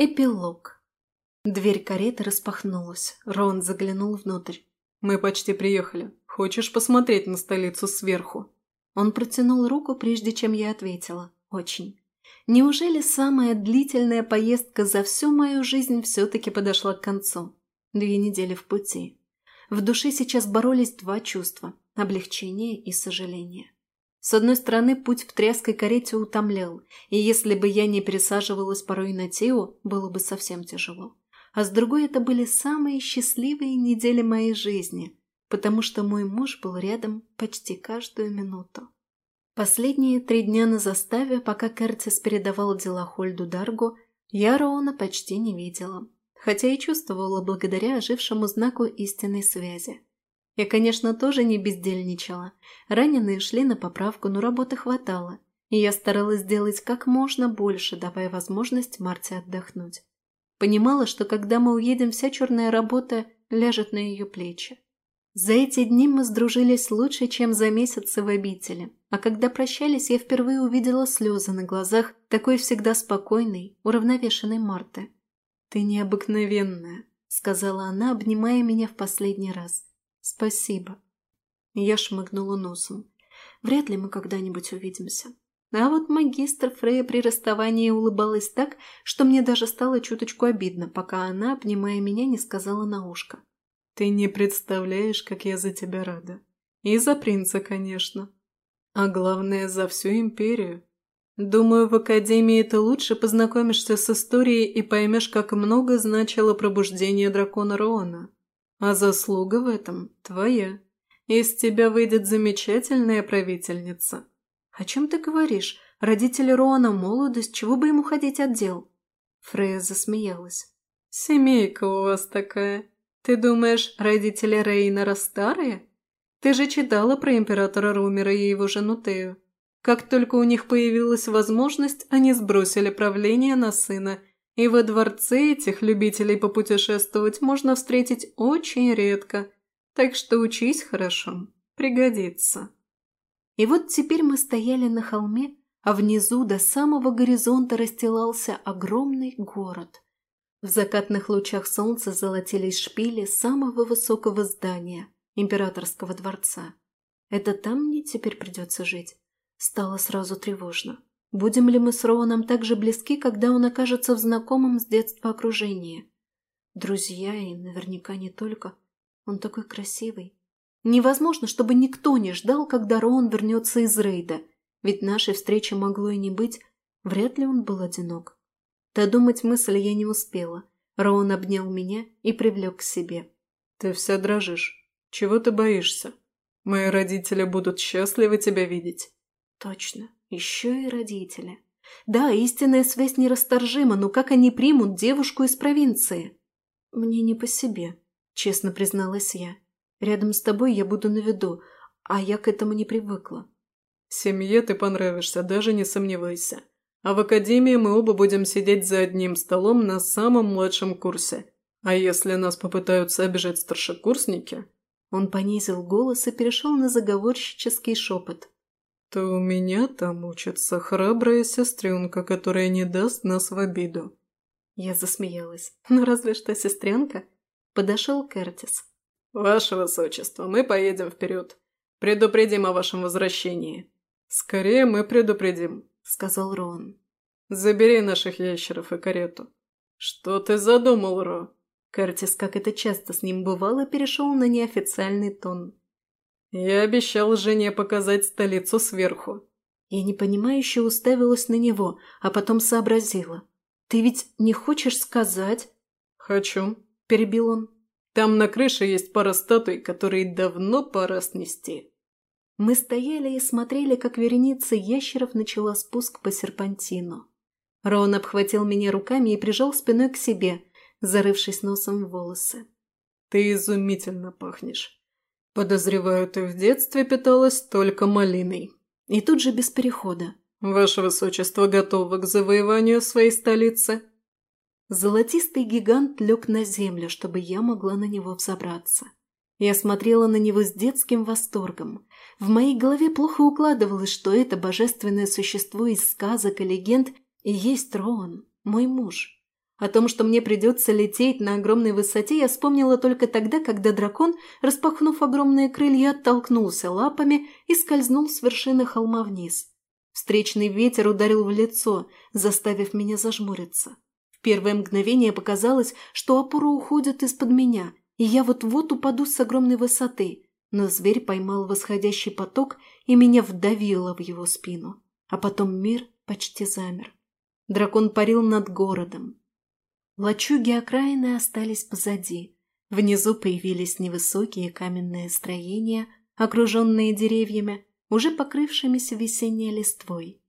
Эпилог. Дверь кареты распахнулась. Рон заглянул внутрь. «Мы почти приехали. Хочешь посмотреть на столицу сверху?» Он протянул руку, прежде чем я ответила. «Очень. Неужели самая длительная поездка за всю мою жизнь все-таки подошла к концу? Две недели в пути. В душе сейчас боролись два чувства – облегчение и сожаление. С одной стороны, путь в тряской карете утомлял, и если бы я не пересаживалась порой на Тео, было бы совсем тяжело. А с другой, это были самые счастливые недели моей жизни, потому что мой муж был рядом почти каждую минуту. Последние три дня на заставе, пока Кертис передавал дела Хольду Даргу, я Роуна почти не видела, хотя и чувствовала благодаря ожившему знаку истинной связи. Я, конечно, тоже не бездельничала. Раненые шли на поправку, но работы хватало. И я старалась сделать как можно больше, давая возможность Марте отдохнуть. Понимала, что когда мы уедем, вся черная работа ляжет на ее плечи. За эти дни мы сдружились лучше, чем за месяцы в обители. А когда прощались, я впервые увидела слезы на глазах такой всегда спокойной, уравновешенной Марты. «Ты необыкновенная», — сказала она, обнимая меня в последний раз. «Спасибо». Я шмыгнула носом. «Вряд ли мы когда-нибудь увидимся». А вот магистр Фрея при расставании улыбалась так, что мне даже стало чуточку обидно, пока она, обнимая меня, не сказала на ушко. «Ты не представляешь, как я за тебя рада. И за принца, конечно. А главное, за всю империю. Думаю, в Академии ты лучше познакомишься с историей и поймешь, как много значило пробуждение дракона Роана. А заслуга в этом твоя. Из тебя выйдет замечательная правительница. О чем ты говоришь? Родители Роана молодость, чего бы ему ходить от дел? Фрея засмеялась. Семейка у вас такая. Ты думаешь, родители Рейнера старые? Ты же читала про императора Румера и его жену Тею. Как только у них появилась возможность, они сбросили правление на сына и во дворце этих любителей попутешествовать можно встретить очень редко, так что учись хорошо, пригодится. И вот теперь мы стояли на холме, а внизу до самого горизонта расстилался огромный город. В закатных лучах солнца золотились шпили самого высокого здания – императорского дворца. Это там мне теперь придется жить? Стало сразу тревожно. Будем ли мы с Роуном так же близки, когда он окажется в знакомом с детства окружении? Друзья и наверняка не только. Он такой красивый. Невозможно, чтобы никто не ждал, когда Роун вернется из рейда, ведь нашей встречи могло и не быть. Вряд ли он был одинок. Додумать мысль я не успела. Роун обнял меня и привлек к себе. «Ты вся дрожишь. Чего ты боишься? Мои родители будут счастливы тебя видеть». «Точно. Еще и родители. Да, истинная связь нерасторжима, но как они примут девушку из провинции? Мне не по себе, честно призналась я. Рядом с тобой я буду на виду, а я к этому не привыкла. Семье ты понравишься, даже не сомневайся. А в академии мы оба будем сидеть за одним столом на самом младшем курсе. А если нас попытаются обижать старшекурсники...» Он понизил голос и перешел на заговорщический шепот то у меня там учится храбрая сестренка, которая не даст нас в обиду». Я засмеялась. «Ну разве что сестренка?» Подошел Кертис. «Ваше высочество, мы поедем вперед. Предупредим о вашем возвращении». «Скорее мы предупредим», — сказал Рон. «Забери наших ящеров и карету». «Что ты задумал, Ро?» Кертис, как это часто с ним бывало, перешел на неофициальный тон. «Я обещал жене показать столицу сверху». Я непонимающе уставилась на него, а потом сообразила. «Ты ведь не хочешь сказать?» «Хочу», – перебил он. «Там на крыше есть пара статуй, которые давно пора снести». Мы стояли и смотрели, как вереница ящеров начала спуск по серпантину. Рон обхватил меня руками и прижал спиной к себе, зарывшись носом в волосы. «Ты изумительно пахнешь», Подозреваю, ты в детстве питалась только малиной. И тут же без перехода. Ваше Высочество готово к завоеванию своей столицы? Золотистый гигант лег на землю, чтобы я могла на него взобраться. Я смотрела на него с детским восторгом. В моей голове плохо укладывалось, что это божественное существо из сказок и легенд и есть Роан, мой муж. О том, что мне придется лететь на огромной высоте, я вспомнила только тогда, когда дракон, распахнув огромные крылья, оттолкнулся лапами и скользнул с вершины холма вниз. Встречный ветер ударил в лицо, заставив меня зажмуриться. В первое мгновение показалось, что опора уходит из-под меня, и я вот-вот упаду с огромной высоты, но зверь поймал восходящий поток и меня вдавило в его спину. А потом мир почти замер. Дракон парил над городом, Лачуги окраины остались позади. Внизу появились невысокие каменные строения, окруженные деревьями, уже покрывшимися весенней листвой.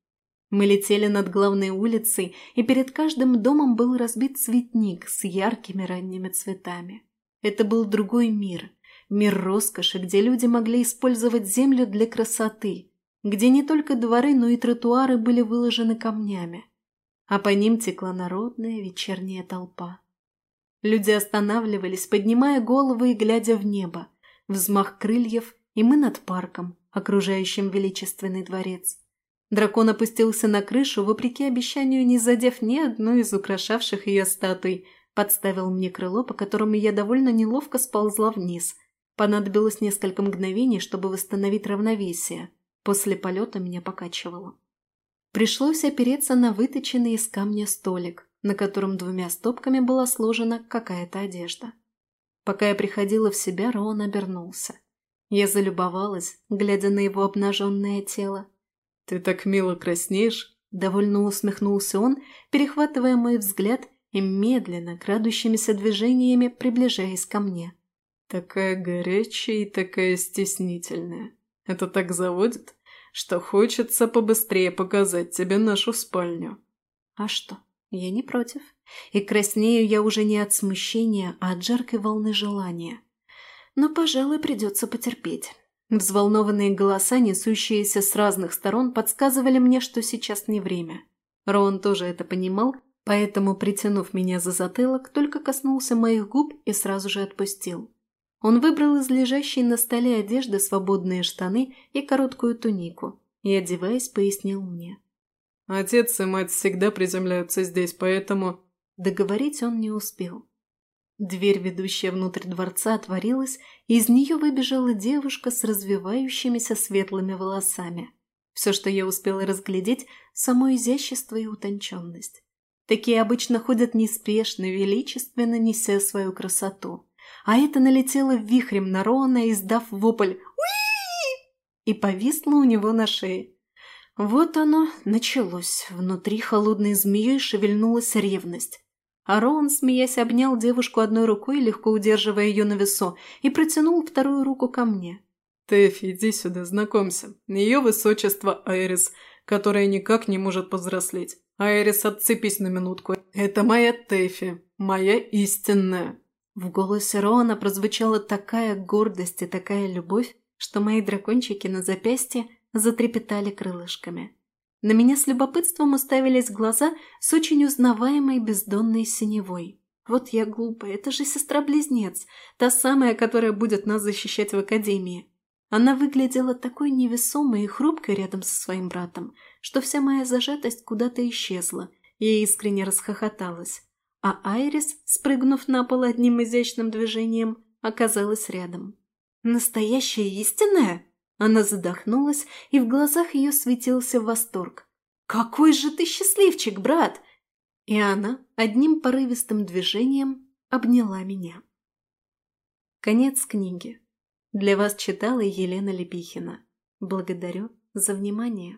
Мы летели над главной улицей, и перед каждым домом был разбит цветник с яркими ранними цветами. Это был другой мир, мир роскоши, где люди могли использовать землю для красоты, где не только дворы, но и тротуары были выложены камнями а по ним текла народная вечерняя толпа. Люди останавливались, поднимая головы и глядя в небо, взмах крыльев, и мы над парком, окружающим величественный дворец. Дракон опустился на крышу, вопреки обещанию, не задев ни одну из украшавших ее статуй, подставил мне крыло, по которому я довольно неловко сползла вниз. Понадобилось несколько мгновений, чтобы восстановить равновесие. После полета меня покачивало. Пришлось опереться на выточенный из камня столик, на котором двумя стопками была сложена какая-то одежда. Пока я приходила в себя, Роан обернулся. Я залюбовалась, глядя на его обнаженное тело. «Ты так мило краснеешь!» Довольно усмехнулся он, перехватывая мой взгляд и медленно, крадущимися движениями приближаясь ко мне. «Такая горячая и такая стеснительная. Это так заводит?» Что хочется побыстрее показать тебе нашу спальню». «А что? Я не против. И краснею я уже не от смущения, а от жаркой волны желания. Но, пожалуй, придется потерпеть». Взволнованные голоса, несущиеся с разных сторон, подсказывали мне, что сейчас не время. Роан тоже это понимал, поэтому, притянув меня за затылок, только коснулся моих губ и сразу же отпустил. Он выбрал из лежащей на столе одежды свободные штаны и короткую тунику и, одеваясь, пояснил мне. «Отец и мать всегда приземляются здесь, поэтому...» Договорить он не успел. Дверь, ведущая внутрь дворца, отворилась, и из нее выбежала девушка с развивающимися светлыми волосами. Все, что я успела разглядеть, само изящество и утонченность. Такие обычно ходят неспешно, величественно неся свою красоту а это налетело вихрем на Рона, издав вопль «Уи!» и повисло у него на шее. Вот оно началось. Внутри холодной змеей шевельнулась ревность. А Роан, смеясь, обнял девушку одной рукой, легко удерживая ее на весу, и протянул вторую руку ко мне. «Тэфи, иди сюда, знакомься. Ее высочество Айрис, которая никак не может повзрослеть. Айрис, отцепись на минутку. Это моя Тэфи, моя истинная». В голосе Роана прозвучала такая гордость и такая любовь, что мои дракончики на запястье затрепетали крылышками. На меня с любопытством уставились глаза с очень узнаваемой бездонной синевой. Вот я глупая, это же сестра-близнец, та самая, которая будет нас защищать в академии. Она выглядела такой невесомой и хрупкой рядом со своим братом, что вся моя зажатость куда-то исчезла, и я искренне расхохоталась а Айрис, спрыгнув на пол одним изящным движением, оказалась рядом. «Настоящая истинная?» Она задохнулась, и в глазах ее светился восторг. «Какой же ты счастливчик, брат!» И она одним порывистым движением обняла меня. Конец книги. Для вас читала Елена Лепихина. Благодарю за внимание.